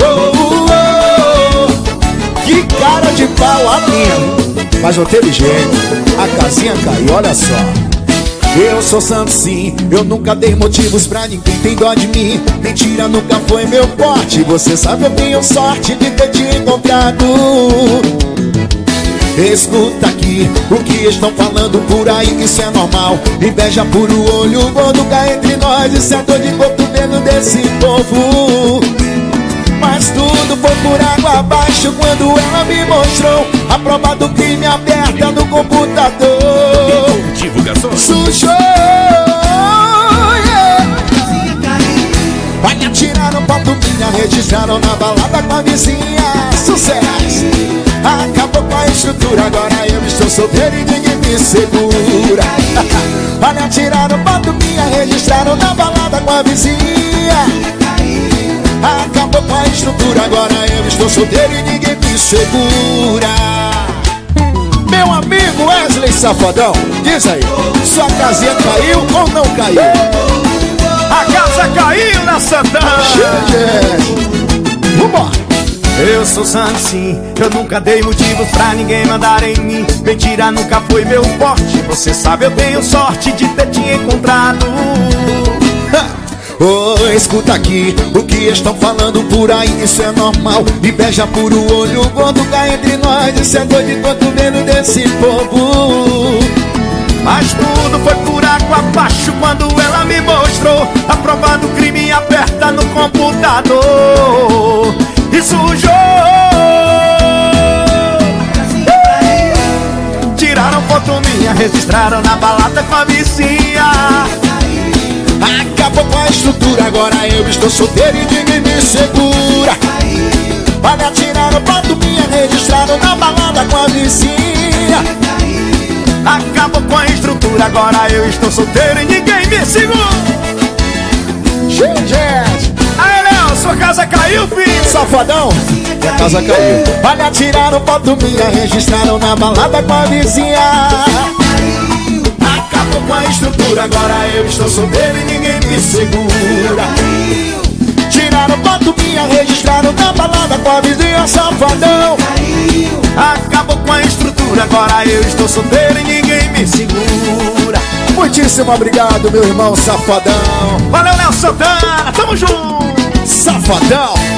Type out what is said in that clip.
Oh, oh. Que cara de pau a minha. Mas não teve jeito A casinha caiu, olha só. Eu sou santo sim, eu nunca dei motivos pra ninguém tem dó de mim. Mentira nunca foi meu forte, você sabe eu tenho sorte de ter te encontrado Escuta aqui o que estão falando por aí, isso é normal Inveja por o olho gordo cá entre nós, isso é dor de cotovelo desse povo mas tudo foi por água abaixo quando ela me mostrou a prova do crime aberta no computador. Divulgação. Sujou. Yeah. Vai atirar no foto minha, registraram na balada com a vizinha. Agora eu estou solteiro e ninguém me segura. Olha, tiraram foto minha, registraram na balada com a vizinha. Acabou com a estrutura, agora eu estou solteiro e ninguém me segura Meu amigo Wesley Safadão, diz aí Sua casinha caiu ou não caiu? A casa caiu na Santana Vambora eu sou santo sim, eu nunca dei motivos pra ninguém mandar em mim. Mentira nunca foi meu forte, você sabe eu tenho sorte de ter te encontrado. Oh, escuta aqui. O que estão falando por aí, isso é normal. Inveja por o olho gordo cá entre nós. Isso é dor de cotovelo desse povo. Mas tudo foi por água abaixo quando ela me mostrou. A prova do crime aberta no computador E sujou. Tiraram foto minha, registraram na balada com a vizinha. Acabou com a estrutura, agora eu estou solteiro e ninguém me segura. Olha, tiraram foto minha, registraram na balada com a vizinha. Acabou com a estrutura, agora eu estou solteiro e ninguém me segura. Gente, Aí, Léo, sua casa caiu, filho Safadão, minha casa caiu. Olha, tiraram foto minha, registraram na balada com a vizinha. Acabou com a estrutura, agora eu estou solteiro e ninguém me segura. Tiraram foto minha, registraram na balada com a vizinha safadão. Acabou com a estrutura, agora eu estou solteiro e ninguém me segura. Muitíssimo obrigado, meu irmão safadão. Valeu, Léo Santana, tamo junto. Safadão